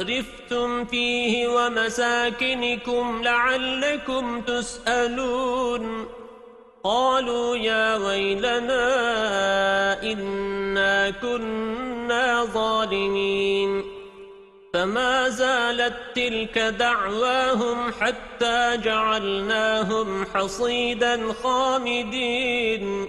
أترفتم فيه ومساكنكم لعلكم تسألون قالوا يا ويلنا إنا كنا ظالمين فما زالت تلك دعواهم حتى جعلناهم حصيدا خامدين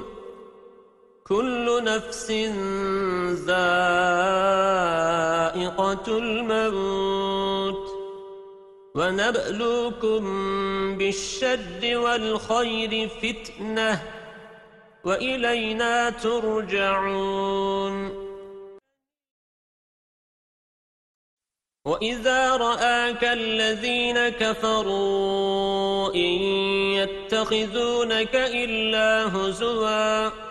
كل نفس ذائقة الموت. ونبلوكم بالشد والخير فتنة وإلينا ترجعون. وَإِذَا رَآكَ الَّذِينَ كَفَرُوا إِن يَتَّخِذُونَكَ إِلَّا هُزُوًا.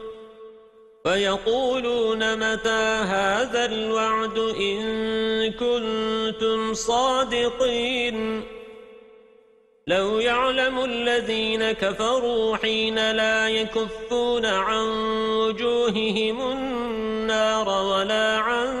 ويقولون متى هذا الوعد إن كنتم صادقين؟ لو يعلم الذين كفروا حين لا يكفون عن وجوههم النار ولا عن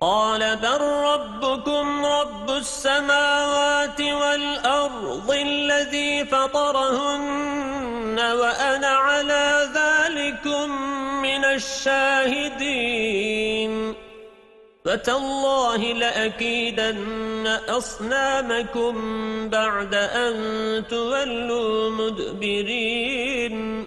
قال بل ربكم رب السماوات والأرض الذي فطرهن وأنا على ذلكم من الشاهدين. فتالله لأكيدن أصنامكم بعد أن تولوا مدبرين.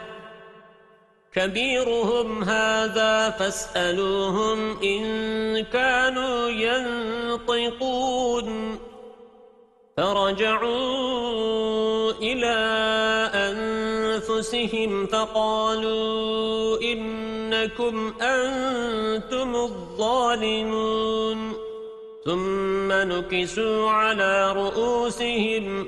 كبيرهم هذا فاسألوهم إن كانوا ينطقون. فرجعوا إلى أنفسهم فقالوا إنكم أنتم الظالمون. ثم نكسوا على رؤوسهم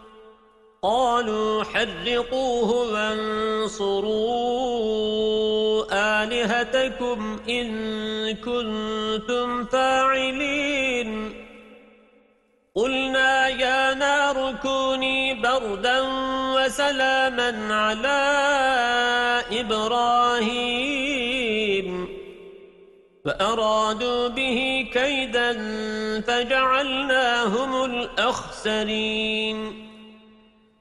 قالوا حرقوه وانصروا آلهتكم إن كنتم فاعلين. قلنا يا نار كوني بردا وسلاما على إبراهيم. فأرادوا به كيدا فجعلناهم الأخسرين.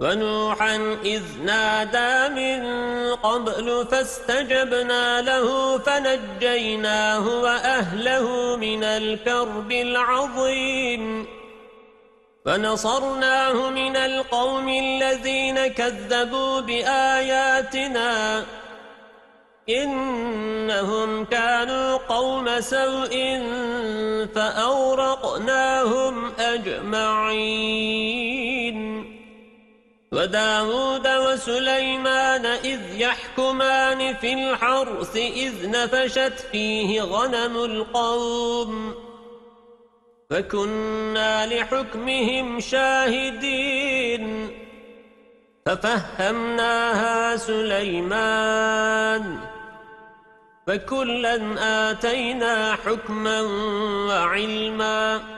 ونوحا إذ نادى من قبل فاستجبنا له فنجيناه وأهله من الكرب العظيم. فنصرناه من القوم الذين كذبوا بآياتنا. إنهم كانوا قوم سوء فأورقناهم أجمعين. وداود وسليمان إذ يحكمان في الحرث إذ نفشت فيه غنم القوم فكنا لحكمهم شاهدين ففهمناها سليمان فكلا آتينا حكما وعلما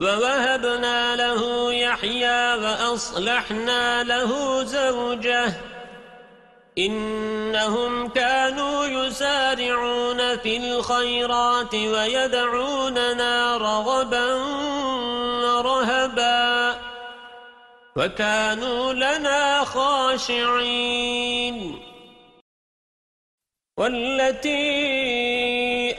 ووهبنا له يحيى وأصلحنا له زوجه. إنهم كانوا يسارعون في الخيرات ويدعوننا رغبا ورهبا. وكانوا لنا خاشعين. والتي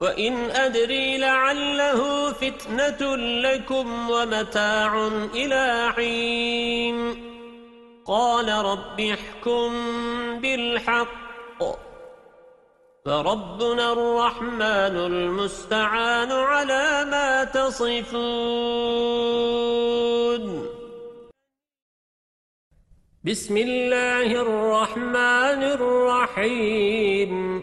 وإن أدري لعله فتنة لكم ومتاع إلى حين قال رب احكم بالحق فربنا الرحمن المستعان على ما تصفون بسم الله الرحمن الرحيم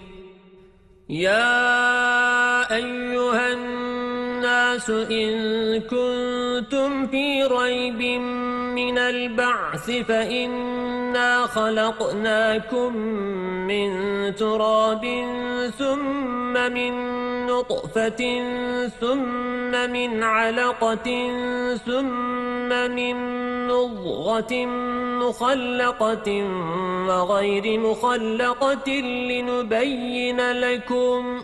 يا أيها الناس إن كنتم في ريب من البعث فإنا خلقناكم من تراب ثم من نطفة ثم من علقة ثم من مضغة مخلقة وغير مخلقة لنبين لكم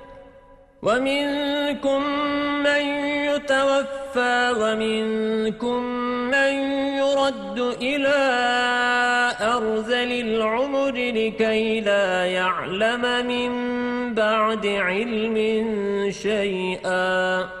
ومنكم من يتوفى ومنكم من يرد إلى أرذل العمر لكي لا يعلم من بعد علم شيئا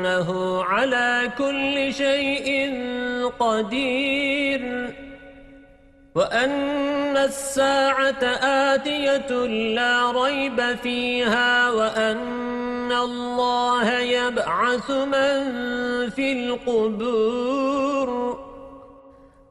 وأنه على كل شيء قدير. وأن الساعة آتية لا ريب فيها وأن الله يبعث من في القبور.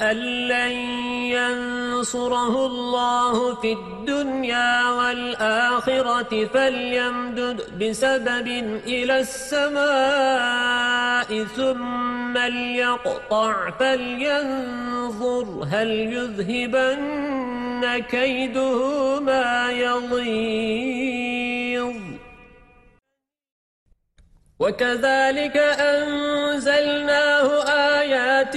أن لن ينصره الله في الدنيا والآخرة فليمدد بسبب إلى السماء ثم ليقطع فلينظر هل يذهبن كيده ما يضيظ وكذلك أنزلناه آيات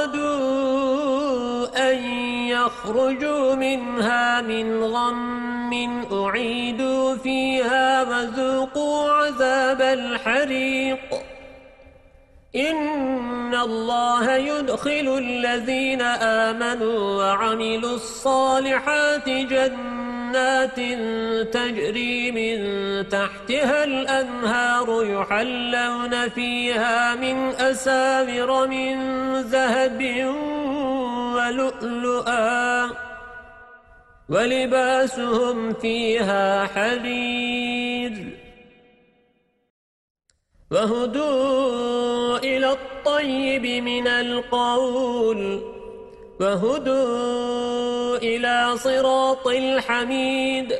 أن يخرجوا منها من غم أعيدوا فيها وذوقوا عذاب الحريق. إن الله يدخل الذين آمنوا وعملوا الصالحات جنات تجري من تحتها الأنهار يحلون فيها من أساور من ذهب ولؤلؤا ولباسهم فيها حرير وهدوا إلى الطيب من القول وهدوا إلى صراط الحميد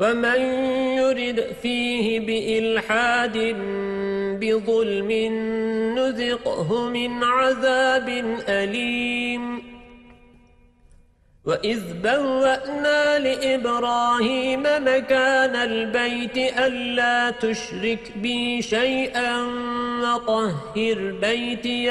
ومن يرد فيه بإلحاد بظلم نذقه من عذاب أليم وإذ بوأنا لإبراهيم مكان البيت ألا تشرك بي شيئا وطهر بيتي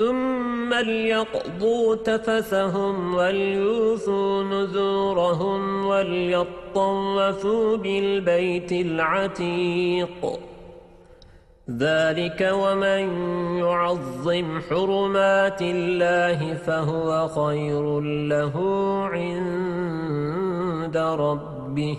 ثم ليقضوا تفثهم وليوثوا نذورهم وليطوفوا بالبيت العتيق. ذلك ومن يعظم حرمات الله فهو خير له عند ربه.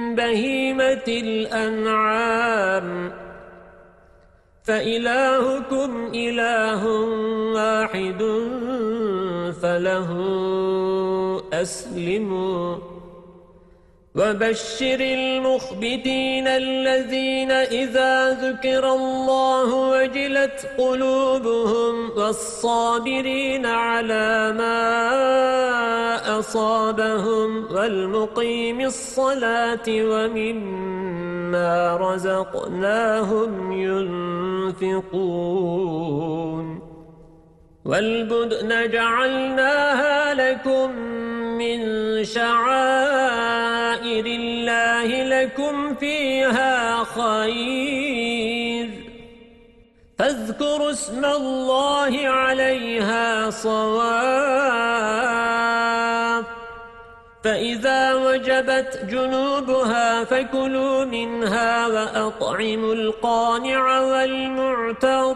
بهيمة الأنعام. فإلهكم إله واحد فله أسلموا. وبشر المخبتين الذين إذا ذكر الله وجلت قلوبهم والصابرين على ما أصابهم والمقيم الصلاة ومما رزقناهم ينفقون. والبدن جعلناها لكم من شعائر الله لكم فيها خير. فاذكروا اسم الله عليها صواف. فإذا وجبت جنوبها فكلوا منها وأطعموا القانع والمعتر.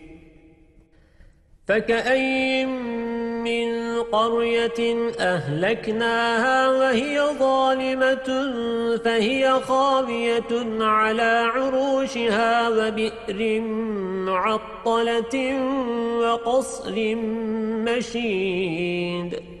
فكأي من قرية أهلكناها وهي ظالمة فهي خاوية على عروشها وبئر معطلة وقصر مشيد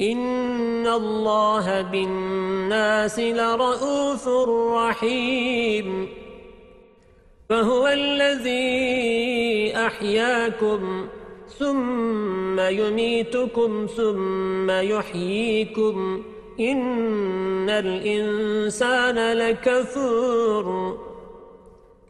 إن الله بالناس لرؤوف رحيم. فهو الذي أحياكم ثم يميتكم ثم يحييكم إن الإنسان لكفور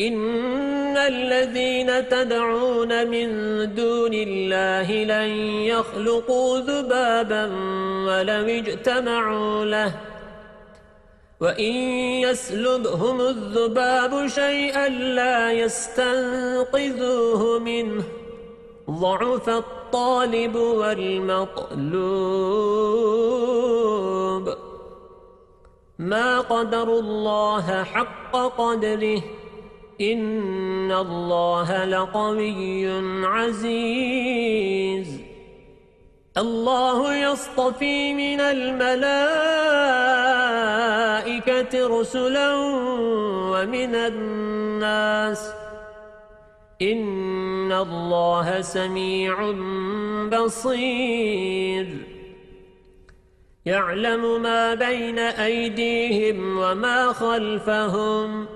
إن الذين تدعون من دون الله لن يخلقوا ذبابا ولو اجتمعوا له وَإِن يَسْلُبْهُمُ الذُّبَابُ شَيْئًا لَّا يَسْتَنقِذُوهُ مِنْهُ ضَعُفَ الطَّالِبُ وَالْمَطْلُوبُ مَا قَدَرُ اللَّهَ حَقَّ قَدْرِهِ إِنَّ اللَّهَ لَقَوِيٌّ عَزِيزٌ. الله يصطفي من الملائكة رسلا ومن الناس. إن الله سميع بصير. يعلم ما بين أيديهم وما خلفهم.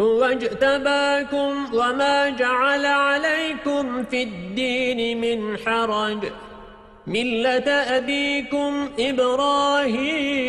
هو اجتباكم وما جعل عليكم في الدين من حرج ملة أبيكم إبراهيم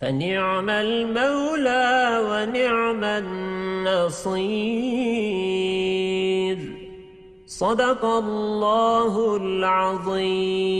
فنعم المولى ونعم النصير. صدق الله العظيم.